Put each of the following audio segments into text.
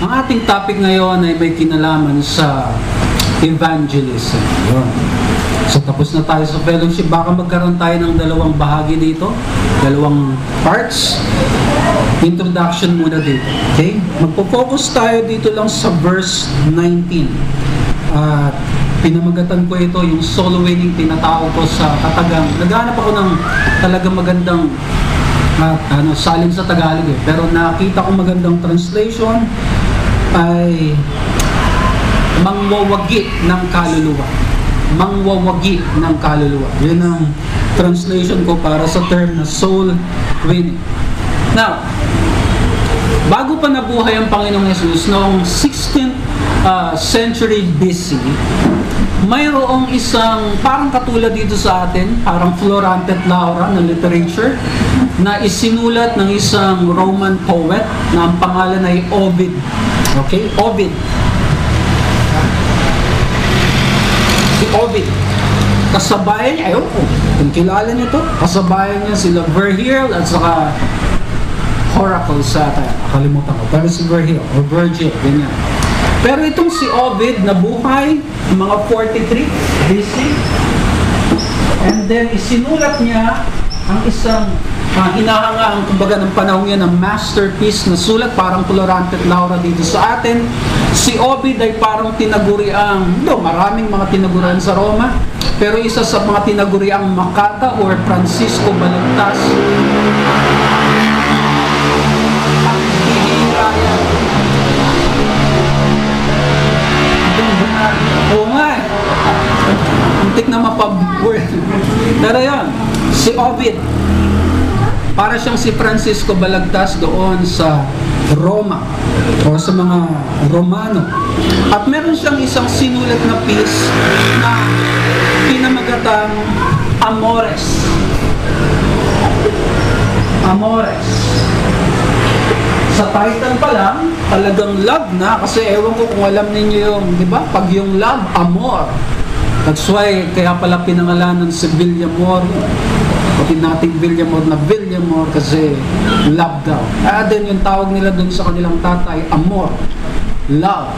Ang ating topic ngayon ay may kinalaman sa evangelism. Yun. So tapos na tayo sa fellowship. Baka magkaroon tayo ng dalawang bahagi dito. Dalawang parts. Introduction muna dito. Okay? Magpo-focus tayo dito lang sa verse 19. At pinamagatan ko ito, yung solo winning, tinatawag ko sa katagang. Naghanap ako ng talagang magandang at ano, salin sa Tagalog eh. Pero nakita ko magandang translation ay mangwawagi ng kaluluwa. Mangwawagi ng kaluluwa. Yun ang translation ko para sa term na soul winning. Now, bago pa nabuhay ang Panginoong Yesus noong 16th uh, century BC, mayroong isang parang katulad dito sa atin, parang Florante at Laura na literature na isinulat ng isang Roman poet na ang pangalan ay Ovid. Okay? Ovid. Si Ovid. Kasabayan niya, ayaw ko, kung kilala niyo to, kasabayan niya sila Virgil at saka Oracle sa atin. Kalimutan ko. Pero si Virgil or Virgil, ganyan. Pero itong si Ovid na buhay, mga 43 BC, and then isinulat niya ang isang uh, hinahangaan kumbaga ng panahon yan ng masterpiece na sulat. Parang Colorante at Laura dito sa atin. Si Ovid ay parang tinaguriang no, maraming mga tinagurian sa Roma pero isa sa mga tinaguriang Makata or Francisco Balagtas Oo nga eh. Muntik na mapab-word. Pero yun, si Ovid, para siyang si Francisco Balagtas doon sa Roma o sa mga Romano. At meron siyang isang sinulat na piece na pinamagatang Amores. Amores. Sa title pa lang, talagang love na kasi ewan ko kung alam ninyo yung, di ba? Pag yung love, amor. That's why, kaya pala pinangalanan si Villamor. Pati nating Villamor na Villamor kasi love daw. Ah, din yung tawag nila dun sa kanilang tatay, amor. Love.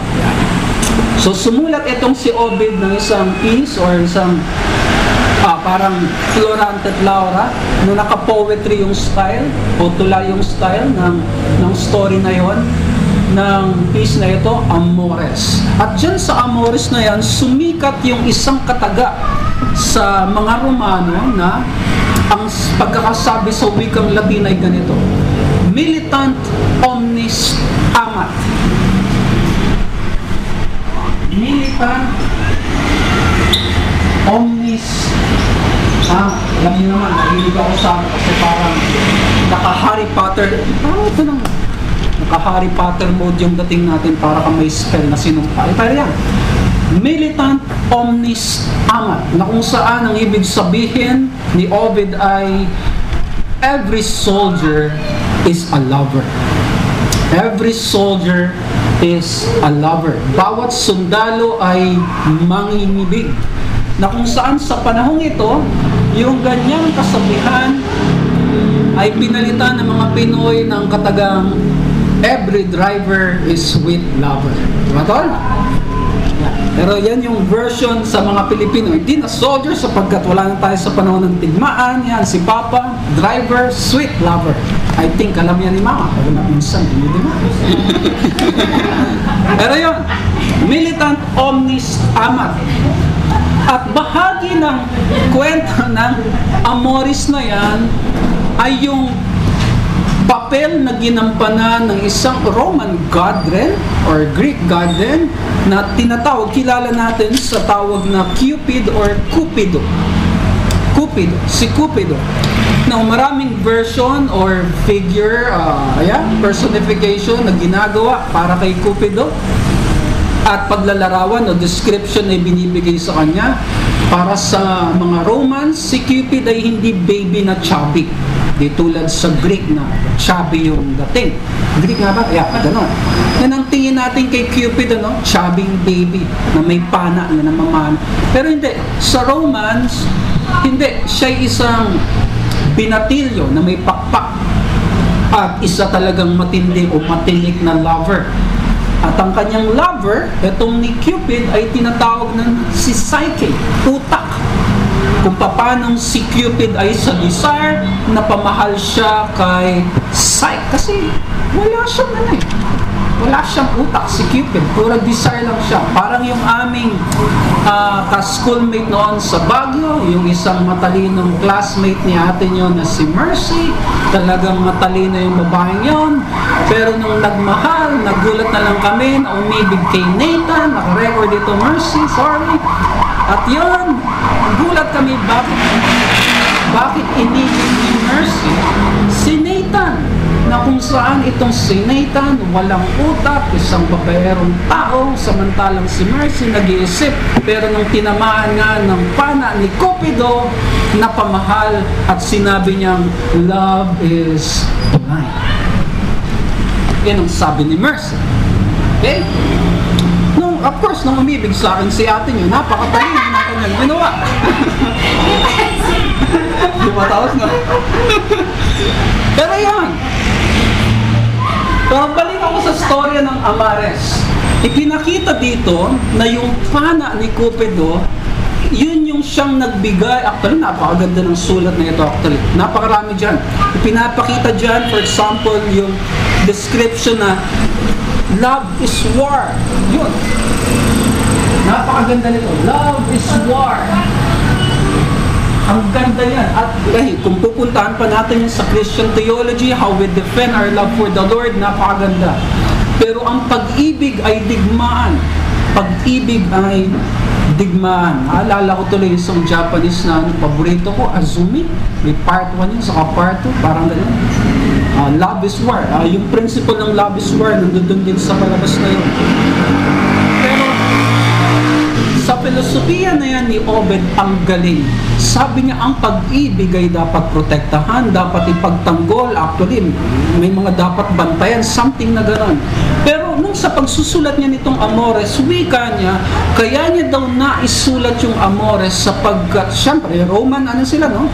So sumulat itong si Ovid ng isang piece or isang ah, parang Florante Laura no naka-poetry yung style o tula yung style ng, ng story na yon ng piece na ito, Amores. At dyan sa Amores na yan, sumikat yung isang kataga sa mga Romano na ang pagkakasabi sa wikang Latin ay ganito, Militant omnis amat. Militant omnis ah, alam niyo naman, nahilig ako sa kasi parang naka-Harry Potter ah, ito nang naka-Harry Potter mode yung dating natin para ka may spell na sinumpa eh, pero yan militant omnis amat na kung saan ang ibig sabihin ni Ovid ay every soldier is a lover every soldier is a lover bawat sundalo ay mangingibig na kung saan sa panahong ito, yung ganyang kasabihan ay pinalitan ng mga Pinoy ng katagang every driver is with lover. Diba tol? Pero yan yung version sa mga Pilipino. Hindi na soldier sapagkat wala na tayo sa panahon ng tigmaan. Yan, si Papa, driver, sweet lover. I think alam yan ni Mama. Pero na minsan, hindi din Pero yun, militant omnis amat. At bahagi ng kwento ng Amoris na yan ay yung papel na ginampanan ng isang Roman god rin or Greek god rin na tinatawag, kilala natin sa tawag na Cupid or Cupido. Cupido, si Cupido. Now, maraming version or figure, uh, yeah, personification na ginagawa para kay Cupido at paglalarawan o description ay binibigay sa kanya para sa mga Romans, si Cupid ay hindi baby na chubby. Di tulad sa Greek na chubby yung dating. Greek nga ba? Yeah, gano'n. Yan ang tingin natin kay Cupid, ano? Chubby baby na may pana na namamana. Pero hindi. Sa Romans, hindi. Siya isang binatilyo na may pakpak at isa talagang matindi o matinik na lover At ang kanyang lover, itong ni Cupid, ay tinatawag ng si Psyche, utak. Kung paano si Cupid ay sa desire, napamahal siya kay Psyche. Kasi wala siyang ano eh. Wala siyang utak si Cupid. Puro desire lang siya. Parang yung aming uh, ka-schoolmate noon sa Baguio, yung isang matalinong classmate ni ate nyo na si Mercy. Talagang matalino yung babaeng yon. Pero nung nagmahal, nagulat na lang kami na umibig kay Nathan. Nakarecord ito Mercy, sorry. At yon, gulat kami bakit bakit inibig ni Mercy si Nathan na kung saan itong si Nathan walang utak, isang babaerong tao, samantalang si Mercy nag-iisip. Pero nung tinamaan nga ng pana ni Cupido, napamahal at sinabi niyang, love is blind. Yan ang sabi ni Mercy. Okay? Nung, of course, nung umibig sa akin si ate niyo, napakatalino kanyang ginawa. Di ba taos na? Pero yan, pero balik ako sa storya ng Amares. Ipinakita dito na yung pana ni Cupido, yun yung siyang nagbigay. Actually, napakaganda ng sulat na ito actually. Napakarami dyan. Ipinapakita dyan, for example, yung description na love is war. Yun. Napakaganda nito. Love is war. Ang ganda yan. At eh, kung pupuntahan pa natin yung sa Christian theology, how we defend our love for the Lord, napakaganda. Pero ang pag-ibig ay digmaan. Pag-ibig ay digmaan. Alala ko tuloy isang Japanese na ano, paborito ko, Azumi. May part 1 yun, saka part 2, parang ganun. Uh, love is war. Uh, yung principle ng love is war, nandun din sa palabas na yun. Filosofiya na yan ni Obed, ang galing. Sabi niya, ang pag-ibig ay dapat protektahan, dapat ipagtanggol. Actually, may mga dapat bantayan, something na gano'n. Pero nung sa pagsusulat niya nitong Amores, wika niya, kaya niya daw naisulat yung Amores sapagkat, syempre, Roman, ano sila, no?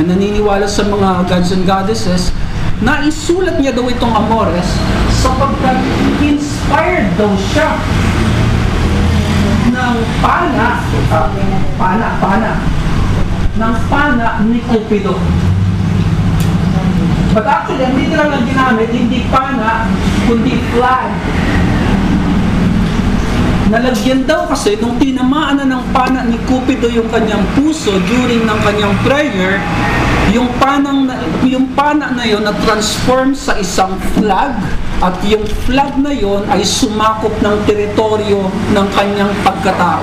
Na naniniwala sa mga gods and goddesses, naisulat niya daw itong Amores sapagkat inspired daw siya ng pana, pana, pana, ng pana ni Cupido. But actually, ang literal na ginamit, hindi pana, kundi flag. Nalagyan daw kasi nung tinamaan na ng pana ni Cupido yung kanyang puso during ng kanyang prayer, yung panang yung pana na yon na transform sa isang flag at yung flag na yon ay sumakop ng teritoryo ng kanyang pagkatao.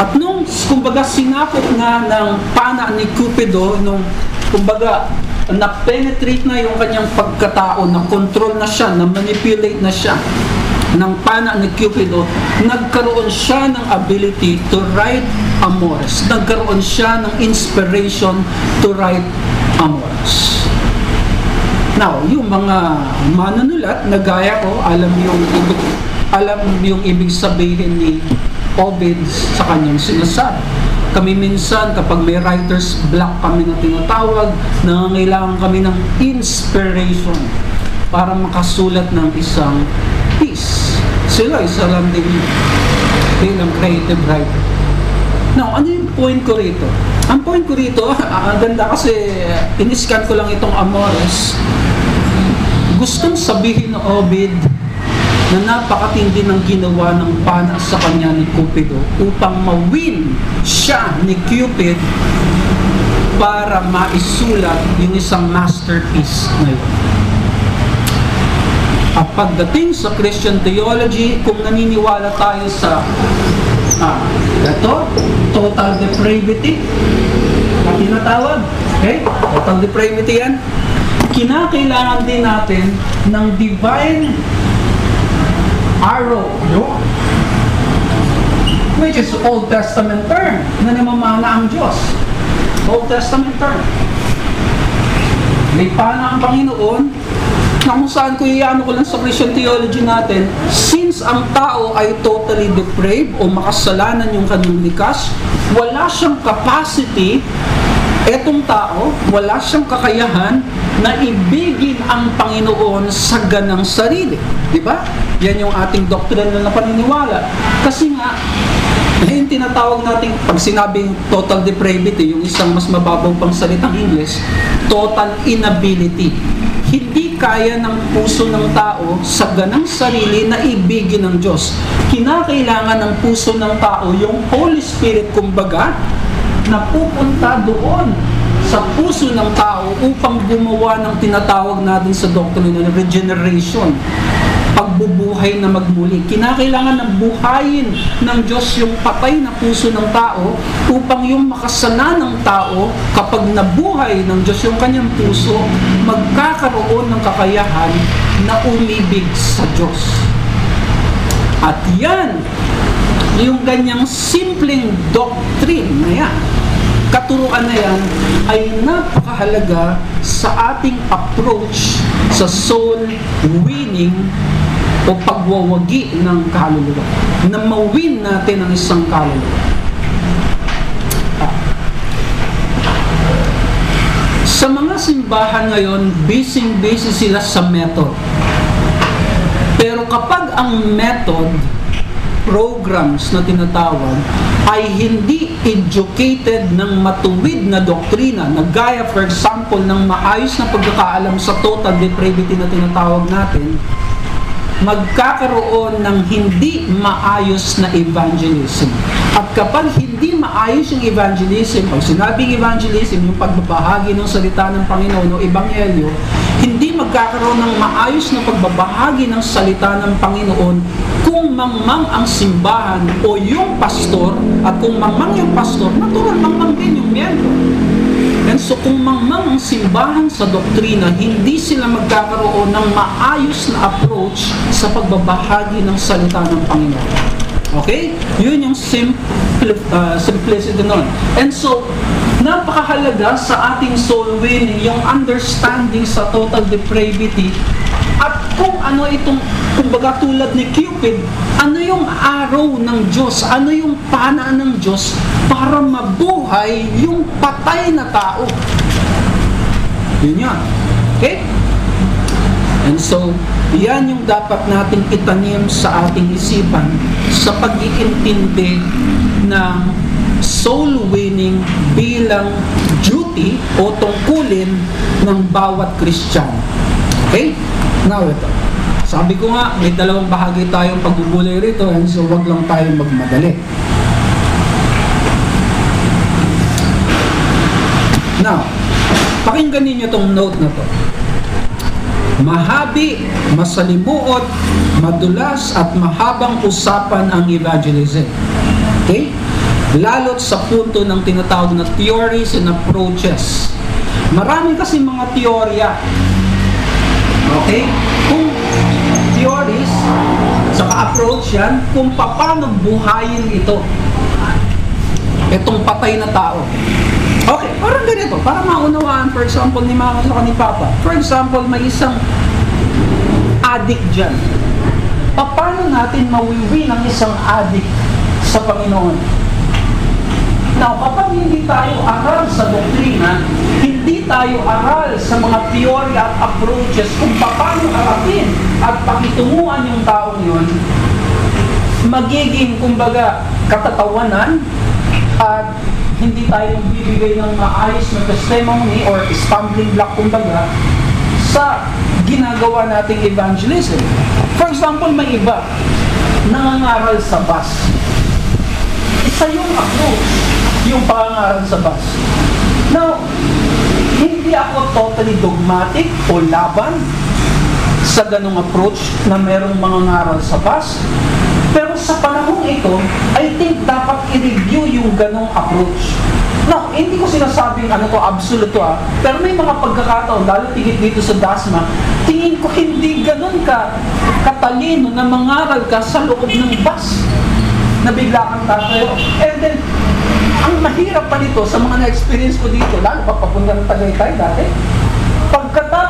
At nung kumbaga sinakop nga ng pana ni Cupido nung kumbaga na-penetrate na yung kanyang pagkatao, na-control na siya, na-manipulate na siya ng pana ni Cupido, nagkaroon siya ng ability to write amores. Nagkaroon siya ng inspiration to write amores. Now, yung mga manunulat na gaya ko, alam yung ibig, alam yung ibig sabihin ni Obed sa kanyang sinasabi. Kami minsan, kapag may writer's block kami na tinatawag, nangangailangan kami ng inspiration para makasulat ng isang piece. Sila isa lang din bilang creative writer. Now, ano yung point ko rito? Ang point ko rito, ang ganda kasi iniscan ko lang itong Amores. Gustong sabihin ng Obed na napakatindi ng ginawa ng pana sa kanya ni Cupido upang ma-win siya ni Cupid para maisulat yung isang masterpiece na yun. At pagdating sa Christian theology, kung naniniwala tayo sa ah, ito, total depravity, na tinatawag, okay? Total depravity yan. Kinakailangan din natin ng divine arrow, no? which is Old Testament term na namamana ang Diyos. Old Testament term. May pana ang Panginoon na kung saan ko iano ko lang sa Christian theology natin, since ang tao ay totally depraved o makasalanan yung kanyang likas, wala siyang capacity, etong tao, wala siyang kakayahan na ibigin ang Panginoon sa ganang sarili. Di ba? Yan yung ating doctrine na paniniwala. Kasi nga, eh, yung tinatawag natin, pag sinabing total depravity, yung isang mas mababaw pang salitang English, total inability. Hindi kaya ng puso ng tao sa ganang sarili na ibigin ng Diyos. Kinakailangan ng puso ng tao yung Holy Spirit, kumbaga, na pupunta doon sa puso ng tao upang gumawa ng tinatawag natin sa doctrine ng regeneration pagbubuhay na magmuli. Kinakailangan ng buhayin ng Diyos yung patay na puso ng tao upang yung makasana ng tao kapag nabuhay ng Diyos yung kanyang puso, magkakaroon ng kakayahan na umibig sa Diyos. At yan, yung ganyang simpleng doctrine na yan, katuruan na yan ay napakahalaga sa ating approach sa soul winning o pagwawagi ng kaluluwa. Na mawin natin ang isang kaluluwa. Sa mga simbahan ngayon, busy-busy sila sa method. Pero kapag ang method programs na tinatawag ay hindi educated ng matuwid na doktrina na gaya for example ng maayos na pagkakaalam sa total depravity na tinatawag natin magkakaroon ng hindi maayos na evangelism. At kapag hindi maayos yung evangelism, pag sinabing evangelism, yung pagbabahagi ng salita ng Panginoon o Ebanghelyo, hindi magkakaroon ng maayos na pagbabahagi ng salita ng Panginoon kung mangmang ang simbahan o yung pastor, at kung mangmang yung pastor, natural mangmang din yung miyembro. And so kung mangmang ang simbahan sa doktrina, hindi sila magkakaroon ng maayos na approach sa pagbabahagi ng salita ng Panginoon. Okay? Yun yung simple, uh, simplicity nun. And so, napakahalaga sa ating soul winning, yung understanding sa total depravity at kung ano itong, kumbaga tulad ni Cupid, ano yung araw ng Diyos, ano yung pana ng Diyos para mabuhay yung patay na tao. Yun yan. Okay? And so, yan yung dapat natin itanim sa ating isipan sa pag-iintindi ng soul winning bilang duty o tungkulin ng bawat Kristiyano. Okay? Now, ito. Sabi ko nga, may dalawang bahagi tayong pagbubulay rito and so wag lang tayong magmadali. Now, pakinggan ninyo tong note na to. Mahabi, masalimuot, madulas at mahabang usapan ang evangelism. Okay? Lalot sa punto ng tinatawag na theories and approaches. Marami kasi mga teorya Okay? Kung theories, saka approach yan, kung paano buhayin ito. Itong patay na tao. Okay, parang ganito, para maunawaan, for example, ni mama sa ni papa. For example, may isang addict dyan. Paano natin mawiwi ng isang addict sa Panginoon? Now, kapag hindi tayo aral sa doktrina, hindi tayo aral sa mga theory at approaches kung paano harapin at pakitunguan yung taong yun, magiging, kumbaga, katatawanan at hindi tayo bibigay ng maayos na testimony or stumbling block, kumbaga, sa ginagawa nating evangelism. For example, may iba nangangaral sa bus. Isa yung approach yung pangaral sa bus. Now, hindi ako totally dogmatic o laban sa ganong approach na merong mga ngaral sa bus. Pero sa panahong ito, I think dapat i-review yung ganong approach. Now, hindi ko sinasabing ano to, absolute ah. Pero may mga pagkakataon, lalo tingit dito sa DASMA, tingin ko hindi ganon ka katalino na mangaral ka sa loob ng bus na bigla kang tatayo. And then, ang mahirap pa nito sa mga na-experience ko dito, lalo pa papunta ng Tagaytay dati,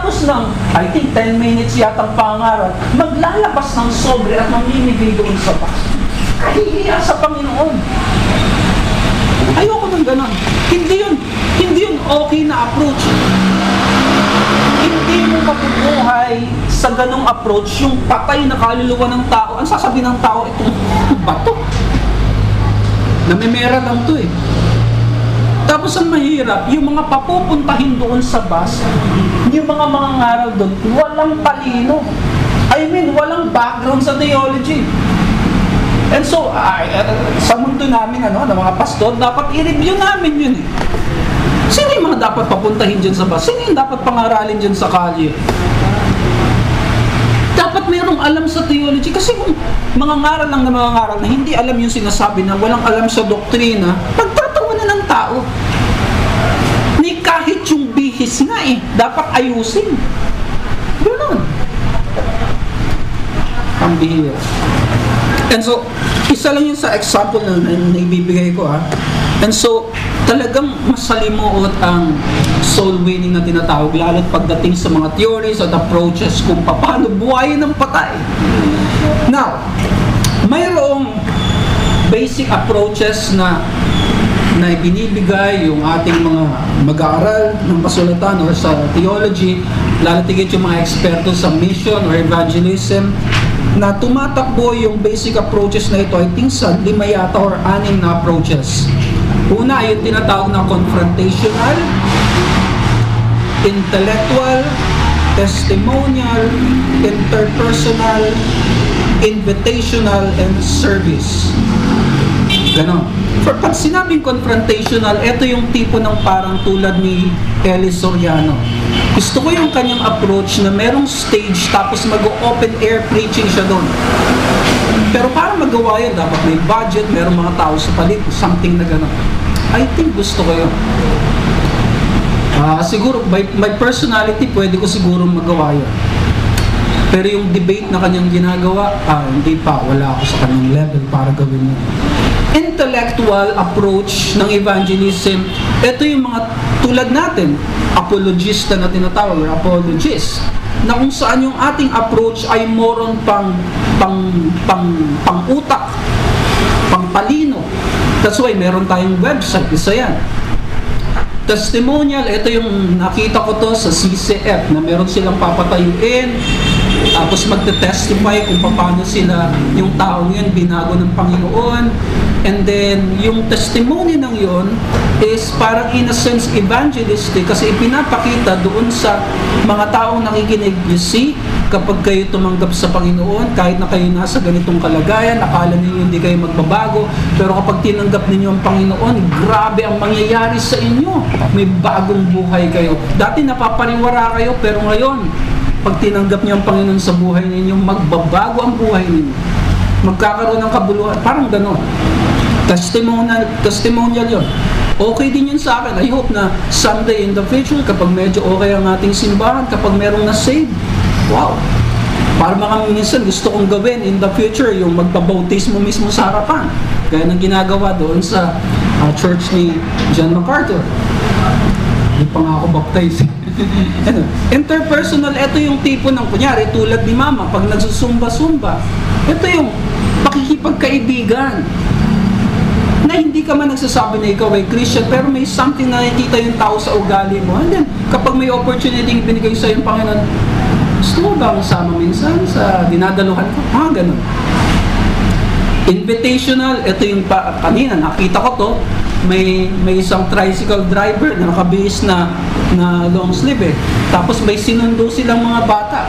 pagkatapos ng, I think, 10 minutes yatang pangaral, maglalabas ng sobre at mamimigay doon sa bus. Kahihiya sa Panginoon. Ayoko ng ganon. Hindi yun, hindi yun okay na approach. sa ganong approach, yung patay na kaluluwa ng tao, ang sasabihin ng tao, itong bato. Namimera lang to eh. Tapos ang mahirap, yung mga papupuntahin doon sa bus, yung mga mga ngaral doon, walang talino. I mean, walang background sa theology. And so, uh, sa mundo namin, ano, ng mga pastor, dapat i-review namin yun eh. Sino yung mga dapat papuntahin dyan sa bus? Sino yung dapat pangaralin dyan sa kalye? Dapat mayroong alam sa theology. Kasi kung mga ngaral lang na mga ngaral na hindi alam yung sinasabi na walang alam sa doktrina, pagtatawa na ng tao. Bihis nga eh, dapat ayusin. Ganun. Ang bihira. And so, isa lang yun sa example na, na, na ibibigay ko ha. And so, talagang masalimuot ang soul winning na tinatawag, lalo't pagdating sa mga theories at approaches kung paano buhayin ng patay. Now, mayroong basic approaches na na ibinibigay yung ating mga mag-aaral ng pasulatan or sa theology, lalo tigit yung mga eksperto sa mission or evangelism, na tumatakbo yung basic approaches na ito, I think sa lima yata or anim na approaches. Una ay yung tinatawag na confrontational, intellectual, testimonial, interpersonal, invitational, and service. Ganon. For, pag sinabing confrontational, ito yung tipo ng parang tulad ni Eli Soriano. Gusto ko yung kanyang approach na merong stage tapos mag-open air preaching siya doon. Pero para magawa yan, dapat may budget, merong mga tao sa palit, something na gano'n. I think gusto ko yun. Uh, siguro, by, my personality, pwede ko siguro magawa yun. Pero yung debate na kanyang ginagawa, ah, hindi pa, wala ako sa kanyang level para gawin yun. Intellectual approach ng evangelism, ito yung mga tulad natin, apologista na tinatawag, or apologist, na kung saan yung ating approach ay moron pang pang pang pang utak, pang palino. That's why meron tayong website, isa yan. Testimonial, ito yung nakita ko to sa CCF na meron silang papatayuin tapos magte-testify kung paano sila yung taong yun binago ng Panginoon. And then yung testimony ng yun is parang in a sense evangelistic kasi ipinapakita doon sa mga taong nakikinig you see kapag kayo tumanggap sa Panginoon kahit na kayo nasa ganitong kalagayan akala ninyo hindi kayo magbabago pero kapag tinanggap ninyo ang Panginoon grabe ang mangyayari sa inyo. May bagong buhay kayo. Dati napapariwara kayo pero ngayon pag tinanggap niyo ang Panginoon sa buhay ninyo, magbabago ang buhay ninyo. Magkakaroon ng kabuluhan. Parang gano'n. Testimonial, testimonial yun. Okay din yun sa akin. I hope na someday in the future, kapag medyo okay ang ating simbahan, kapag merong na-save, wow, para mga minsan gusto kong gawin in the future yung magpabautismo mismo sa harapan. Gaya ng ginagawa doon sa uh, church ni John MacArthur. Hindi pa nga ako baptize. ano, interpersonal, ito yung tipo ng, kunyari, tulad ni mama, pag nagsusumba-sumba, ito yung pakikipagkaibigan na hindi ka man nagsasabi na ikaw ay Christian, pero may something na nakikita yung tao sa ugali mo. And then, kapag may opportunity binigay sa yung Panginoon, gusto mo ba kasama minsan sa dinadaluhan ko? Mga ganun. Invitational, ito yung pa, kanina, nakita ko to, may may isang tricycle driver na nakabihis na na long sleeve eh. Tapos may sinundo silang mga bata.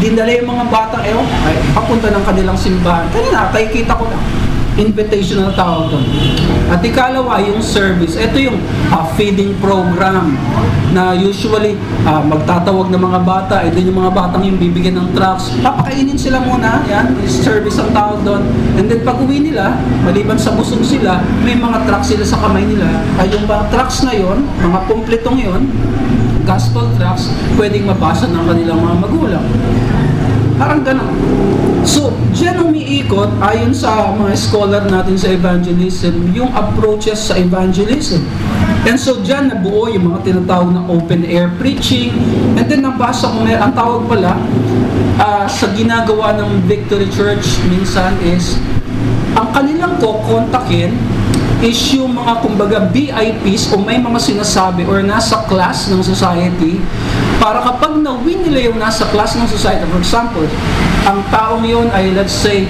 Dinala yung mga bata, eh, oh, ay, papunta ng kanilang simbahan. Kanina, kita ko lang invitational tawag doon. At ikalawa, yung service. Ito yung uh, feeding program na usually uh, magtatawag ng mga bata, ito yung mga batang yung bibigyan ng trucks. Papakainin sila muna, yan, service ang tawag doon. And then pag uwi nila, maliban sa busog sila, may mga trucks sila sa kamay nila. Ay yung mga trucks na yon, mga kumpletong yon, gospel trucks, pwedeng mabasa ng kanilang mga magulang. Parang ganun. So, dyan umiikot, ayon sa mga scholar natin sa evangelism, yung approaches sa evangelism. And so, dyan nabuo yung mga tinatawag na open air preaching. And then, nabasa ko, ang tawag pala, uh, sa ginagawa ng Victory Church minsan is, ang kanilang kukontakin is yung mga kumbaga VIPs o may mga sinasabi or nasa class ng society Para kapag na-win nila yung nasa class ng society, for example, ang taong yun ay, let's say,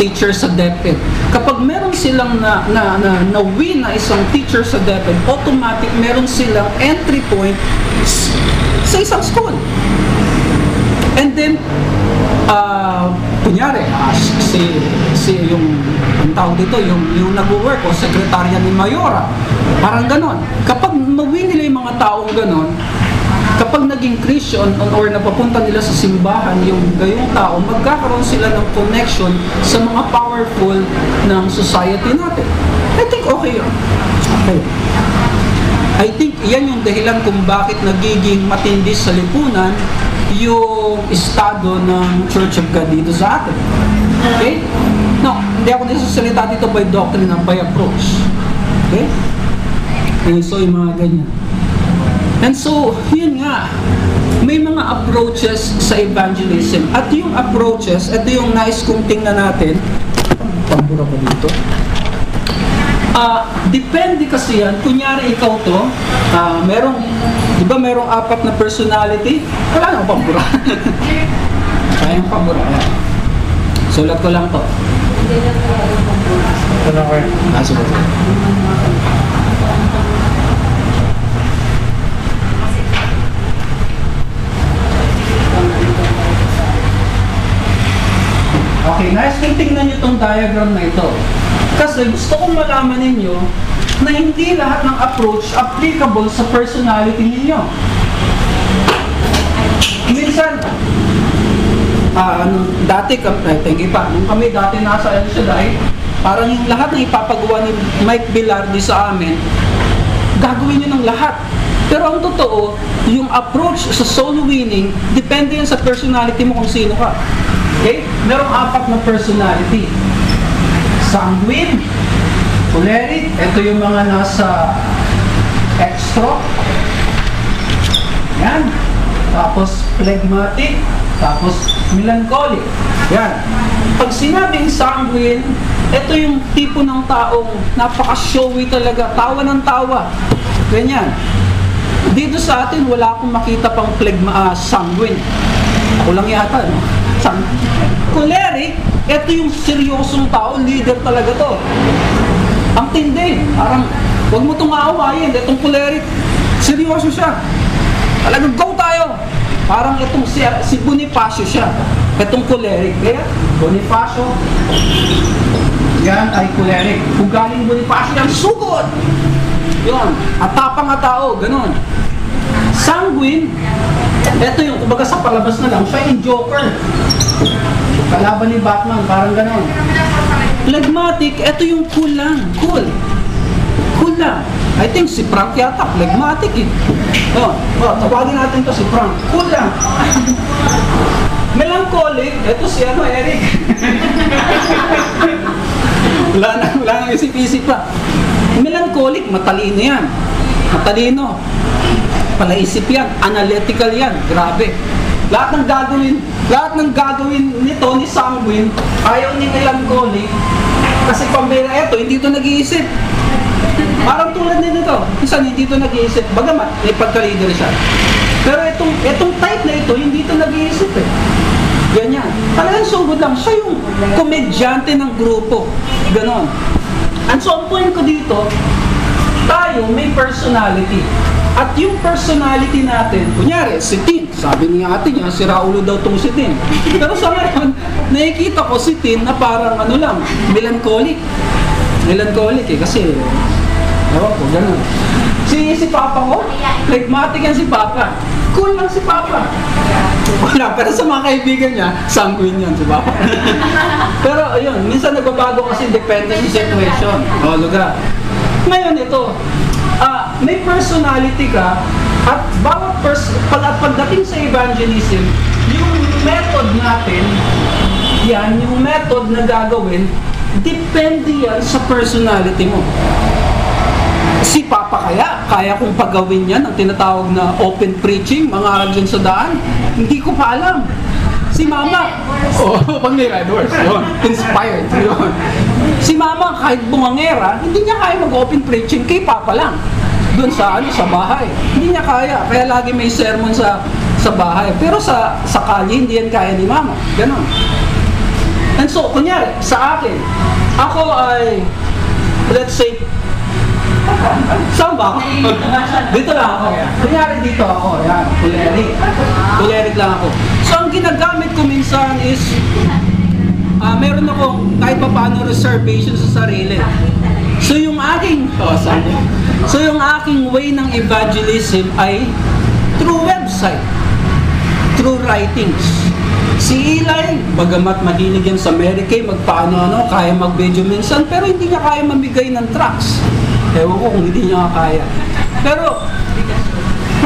teacher sa DepEd. Kapag meron silang na, na, na, na win na isang teacher sa DepEd, automatic meron silang entry point sa isang school. And then, ah, kunyari, ah, si, si yung, ang tawag dito, yung, yung nag-work o sekretarya ni Mayora, parang ganon. Kapag mawin nila yung mga taong ganon, kapag naging Christian or napapunta nila sa simbahan yung gayong tao, magkakaroon sila ng connection sa mga powerful ng society natin. I think okay yun. Okay. I think yan yung dahilan kung bakit nagiging matindi sa lipunan yung estado ng Church of God dito sa atin. Okay? No, hindi ako nagsasalita dito by doctrine and by approach. Okay? And so, yung mga ganyan. And so, yun nga, may mga approaches sa evangelism. At yung approaches, ito yung nice kong tingnan natin. Pambura ko dito. Ah, depende kasi yan. Kunyari ikaw to, ah, merong, di ba merong apat na personality? Wala nang pambura. Kayang pambura. Yan. Sulat ko lang to. Ito na kayo. Ah, sulat ko. Okay, nice kung tingnan nyo itong diagram na ito. Kasi gusto kong malaman ninyo na hindi lahat ng approach applicable sa personality ninyo. Minsan, ah, ano, dati, kam- eh, thank pa, nung kami dati nasa El Shaddai, parang yung lahat na ipapagawa ni Mike Bilardi sa amin, gagawin nyo ng lahat. Pero ang totoo, yung approach sa soul winning, depende yan sa personality mo kung sino ka. Okay? Merong apat na personality. Sanguine, choleric, ito yung mga nasa extra. Yan. Tapos phlegmatic, tapos melancholic. Yan. Pag sinabing sanguine, ito yung tipo ng taong napaka-showy talaga, tawa ng tawa. Ganyan. Dito sa atin, wala akong makita pang phlegma, ah, sanguine. Ako lang yata, no? Sang Choleric, ito yung seryosong tao, leader talaga to. Ang tindi, parang, huwag mo itong aawayin, itong choleric, seryoso siya. Talagang go tayo! Parang itong si, si Bonifacio siya. Itong choleric. Kaya, Bonifacio, yan ay choleric. Kung galing Bonifacio yan, sugod! Yun. At tapang nga tao, ganun. Sanguine, ito yung, kumbaga sa palabas na lang, siya yung Joker. Kalaban ni Batman, parang ganon. Phlegmatic, ito yung cool lang. Cool. Cool lang. I think si Frank yata, phlegmatic eh. Oh, oh, tawagin natin to si Frank. Cool lang. Melancholic, ito si ano, Eric. wala na, wala nang isip-isip pa. Melancholic, matalino yan. Matalino. Palaisip yan, analytical yan, grabe. Lahat ng gagawin, lahat ng gagawin nito ni Sanguine, ayaw ni Melancholic, kasi pambira ito, hindi ito nag-iisip. Parang tulad din ito, minsan hindi ito nag-iisip, bagamat may pagka-leader siya. Pero itong, itong type na ito, hindi ito nag-iisip eh. Ganyan. Talagang sugod lang. Siya yung komedyante ng grupo. Ganon. And so, ang point ko dito, tayo may personality. At yung personality natin, kunyari, si Tin, sabi niya ate niya, si Raulo daw tong si Tin. Pero sa ngayon, nakikita ko si Tin na parang ano lang, melancholic. Melancholic eh, kasi, ewan ko, ganun. Si, si Papa ko, phlegmatic yan si Papa. Cool lang si Papa. Wala, pero sa mga kaibigan niya, sanguine yan si Papa. pero ayun, minsan nagbabago kasi depende sa situation o lugar. Ngayon ito, ah, may personality ka at bawat pers pag, pagdating sa evangelism, yung method natin, yan, yung method na gagawin, depende yan sa personality mo. Si Papa kaya, kaya kong pagawin yan, ang tinatawag na open preaching, mga dyan sa daan, hindi ko pa alam. Si Mama, oh, pag horse, yun, inspired, yun. Si Mama, kahit bumangera, hindi niya kaya mag-open preaching, kay Papa lang. doon sa ano sa bahay. Hindi niya kaya. Kaya lagi may sermon sa sa bahay. Pero sa sa kalye hindi yan kaya ni mama. Ganon. And so, kunyari, sa akin, ako ay, let's say, saan ba ako? dito lang ako. Kunyari dito ako, yan, kulerik. Kulerik lang ako. Ginagamit ko minsan is, ah meron ako kahit pa paano reservation sa sarili. So, yung aking, oh. So, yung aking way ng evangelism ay through website, through writings. Si Eli, bagamat mahilig yan sa Mary Kay, magpaano-ano, kaya mag-video minsan, pero hindi niya kaya mamigay ng tracks. Ewan ko kung hindi niya kaya. Pero,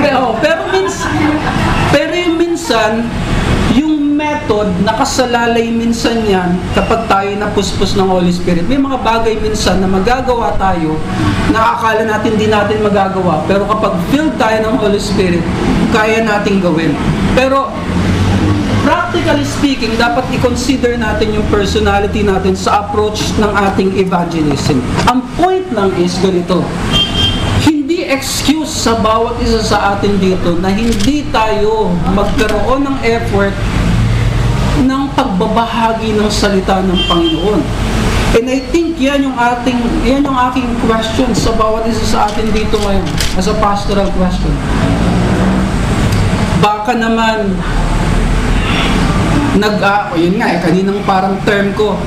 pero, pero minsan, pero yung minsan, method, nakasalalay minsan yan kapag tayo napuspos ng Holy Spirit. May mga bagay minsan na magagawa tayo, nakakala natin di natin magagawa, pero kapag filled tayo ng Holy Spirit, kaya nating gawin. Pero practically speaking, dapat i-consider natin yung personality natin sa approach ng ating evangelism. Ang point lang is ganito, hindi excuse sa bawat isa sa atin dito na hindi tayo magkaroon ng effort pagbabahagi ng salita ng Panginoon. And I think yan yung ating yan yung aking question sa bawat isa sa atin dito ngayon as a pastoral question. Baka naman nag uh, yun nga eh kaninang parang term ko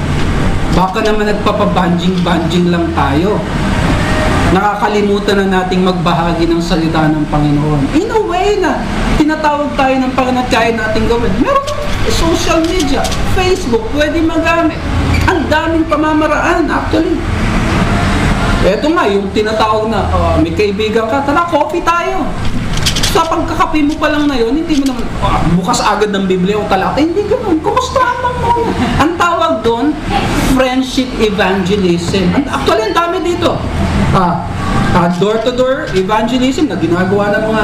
baka naman nagpapabanjing-banjing lang tayo nakakalimutan na nating magbahagi ng salita ng Panginoon in a way na tinatawag tayo ng Panginoon kaya nating gawin meron social media Facebook pwede magamit ang daming pamamaraan actually eto nga yung tinatawag na uh, may kaibigan ka tara coffee tayo sa pagkakape mo pa lang na yun, hindi mo naman, ah, bukas agad ng Biblia o talata, hindi ganun. Kumusta lang mo? Ang tawag doon, friendship evangelism. Actually, ang dami dito. Ah, ah, door-to-door evangelism na ginagawa ng mga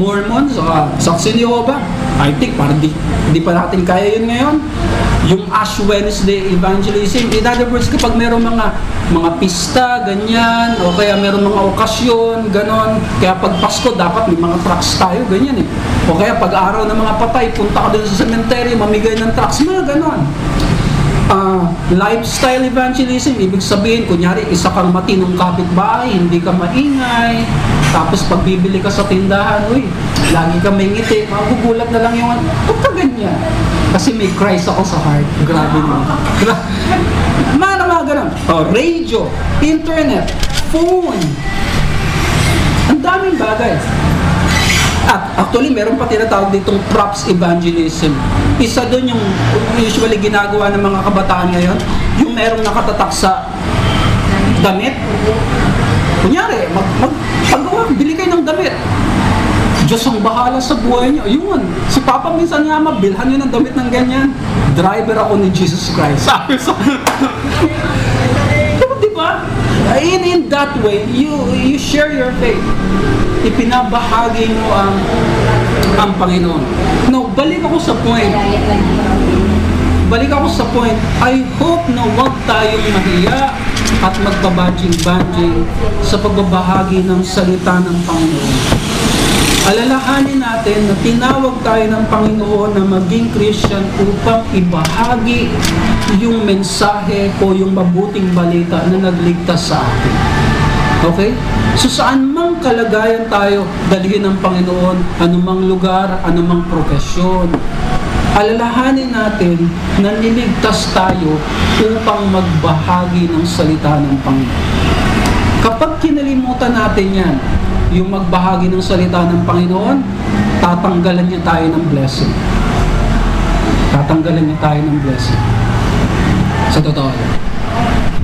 Mormons, uh, Saksi ni Jehovah. I think parang di, di pa natin kaya yun ngayon. Yung Ash Wednesday evangelism. In other words, kapag meron mga mga pista, ganyan, o kaya meron mga okasyon, ganon. Kaya pag Pasko, dapat may mga trucks tayo, ganyan eh. O kaya pag araw ng mga patay, punta ka sa cemetery, mamigay ng trucks, mga ganon uh, lifestyle evangelism, ibig sabihin, kunyari, isa kang matinong kapitbahay, hindi ka maingay, tapos pag bibili ka sa tindahan, uy, lagi ka may ngiti, magugulat na lang yung, huwag ka ganyan. Kasi may Christ ako sa heart. Grabe mo. Mana mga ganun. Oh, radio, internet, phone. Ang daming bagay. At actually, meron pa tinatawag ditong props evangelism. Isa doon yung usually ginagawa ng mga kabataan ngayon, yung merong nakatatak sa damit. Kunyari, mag, mag, paggawa, bili kayo ng damit. Diyos ang bahala sa buhay niyo. Yun. Si Papa minsan nga mabilhan niyo ng damit ng ganyan. Driver ako ni Jesus Christ. Sabi sa... In, in that way, you, you share your faith ipinabahagi mo ang ang Panginoon. Now, balik ako sa point. Balik ako sa point. I hope na wag tayong mahiya at magbabanjing-banjing sa pagbabahagi ng salita ng Panginoon. Alalahanin natin na tinawag tayo ng Panginoon na maging Christian upang ibahagi yung mensahe o yung mabuting balita na nagligtas sa atin. Okay? So saan mang kalagayan tayo dalhin ng Panginoon, anumang lugar, anumang profesyon, alalahanin natin na niligtas tayo upang magbahagi ng salita ng Panginoon. Kapag kinalimutan natin yan, yung magbahagi ng salita ng Panginoon, tatanggalan niya tayo ng blessing. Tatanggalan niya tayo ng blessing. Sa totoo.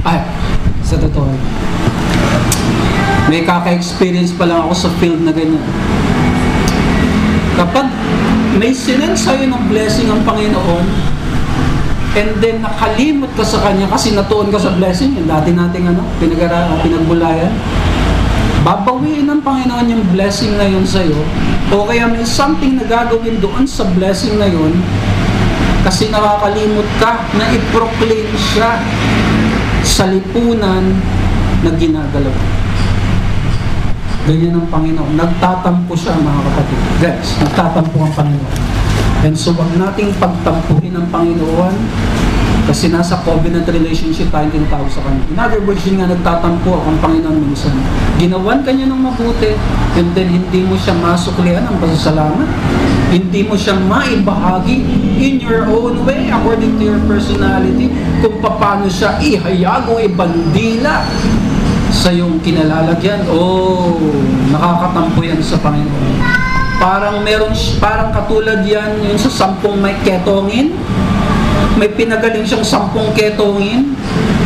Ay, sa totoo. May kaka-experience pa lang ako sa field na ganyan. Kapag may sinend sa'yo ng blessing ang Panginoon, and then nakalimot ka sa Kanya kasi natuon ka sa blessing, yung dati nating ano, pinagara, pinagbulayan, babawiin ng Panginoon yung blessing na yun sa'yo, o kaya may something na gagawin doon sa blessing na yun, kasi nakakalimot ka na i-proclaim siya sa lipunan na ginagalaw. Ganyan ang Panginoon. Nagtatampo siya mga kapatid. Guys, nagtatampo ang Panginoon. And so wag nating pagtampuhin ang Panginoon kasi nasa covenant relationship tayo tinatawag sa Kanya. In other words, yun nga nagtatampo ang Panginoon minsan. Ginawan ka niya ng mabuti and then hindi mo siya masuklian ang pasasalamat. Hindi mo siya maibahagi in your own way according to your personality kung paano siya ihayag o ibandila sa iyong kinalalagyan. Oh, nakakatampo yan sa Panginoon. Parang meron, parang katulad yan yun sa sampung may ketongin. May pinagaling siyang sampung ketongin.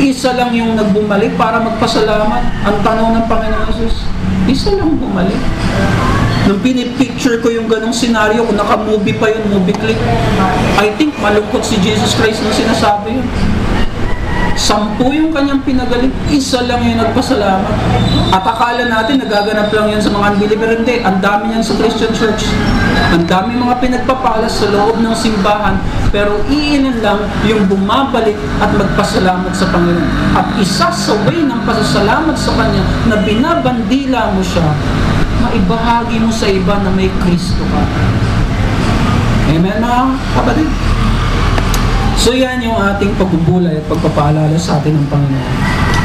Isa lang yung nagbumalik para magpasalamat. Ang tanong ng Panginoon Jesus, isa lang bumalik. Nung pinipicture ko yung ganong senaryo, kung naka-movie pa yun, movie clip, I think malungkot si Jesus Christ nung sinasabi yun. Sampu yung kanyang pinagaling, isa lang yung nagpasalamat. At akala natin nagaganap lang yan sa mga unbeliever. Hindi, ang dami yan sa Christian Church. Ang dami mga pinagpapalas sa loob ng simbahan, pero iilan lang yung bumabalik at magpasalamat sa Panginoon. At isa sa way ng pasasalamat sa Kanya na binabandila mo siya, maibahagi mo sa iba na may Kristo ka. Amen mga kapatid? So yan yung ating pagbubulay at pagpapaalala sa atin ng Panginoon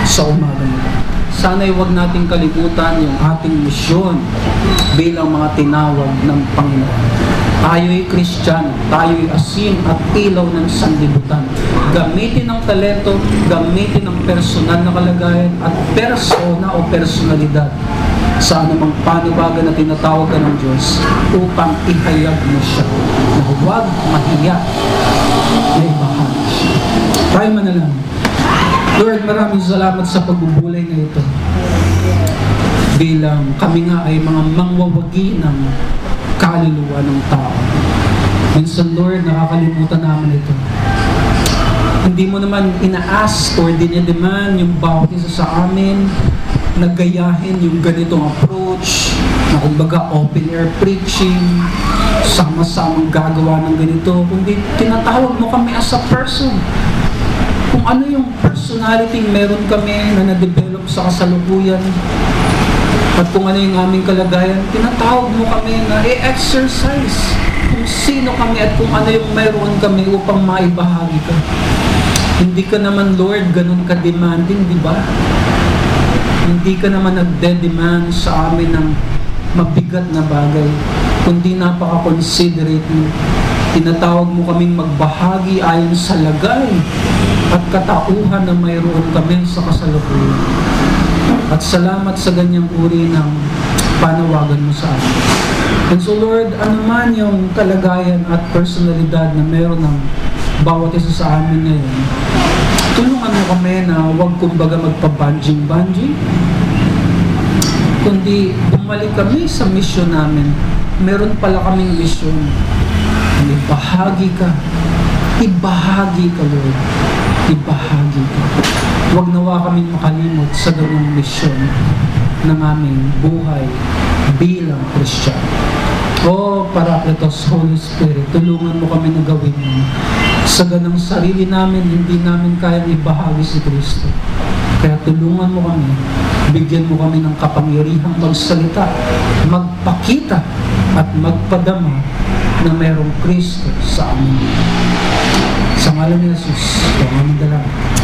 sa umaga nito. Sana'y huwag nating kalimutan yung ating misyon bilang mga tinawag ng Panginoon. Tayo'y Kristiyano, tayo'y asin at ilaw ng sanlibutan. Gamitin ang talento, gamitin ang personal na kalagayan at persona o personalidad sa anumang panubagan na tinatawag ka ng Diyos upang ihayag mo siya na huwag mahiya na ibahagi siya. Tayo manalangin. Lord, maraming salamat sa pagbubulay na ito. Bilang kami nga ay mga mangwawagi ng kaluluwa ng tao. Minsan, Lord, nakakalimutan namin ito. Hindi mo naman ina-ask or dinedemand yung bawat isa sa amin na gayahin yung ganitong approach na kumbaga open air preaching, sama-samang gagawa ng ganito, kundi tinatawag mo kami as a person. Kung ano yung personality meron kami na na-develop sa kasalukuyan, at kung ano yung aming kalagayan, tinatawag mo kami na i-exercise kung sino kami at kung ano yung mayroon kami upang maibahagi ka. Hindi ka naman, Lord, ganun ka-demanding, di ba? Hindi ka naman nagde-demand sa amin ng mabigat na bagay, kundi napaka-considerate mo. Tinatawag mo kaming magbahagi ayon sa lagay at katauhan na mayroon kami sa kasalukuyan. At salamat sa ganyang uri ng panawagan mo sa amin. And so Lord, ano man yung kalagayan at personalidad na meron ng bawat isa sa amin ngayon, tulungan mo kami na huwag kumbaga magpa-banjing-banjing, kundi bumalik kami sa mission namin. Meron pala kaming mission. Ibahagi ka. Ibahagi ka, Lord. Ibahagi. Huwag nawa kaming makalimot sa ganung mission ng aming buhay bilang Kristiyano. O Parakletos, Holy Spirit, tulungan mo kami na gawin mo. Sa ganang sarili namin, hindi namin kayang ibahagi si Kristo. Kaya tulungan mo kami, bigyan mo kami ng kapangyarihang magsalita, magpakita, at magpadama na mayroong Kristo sa amin. Sa ngalan ni Jesus, ito ang dalangin.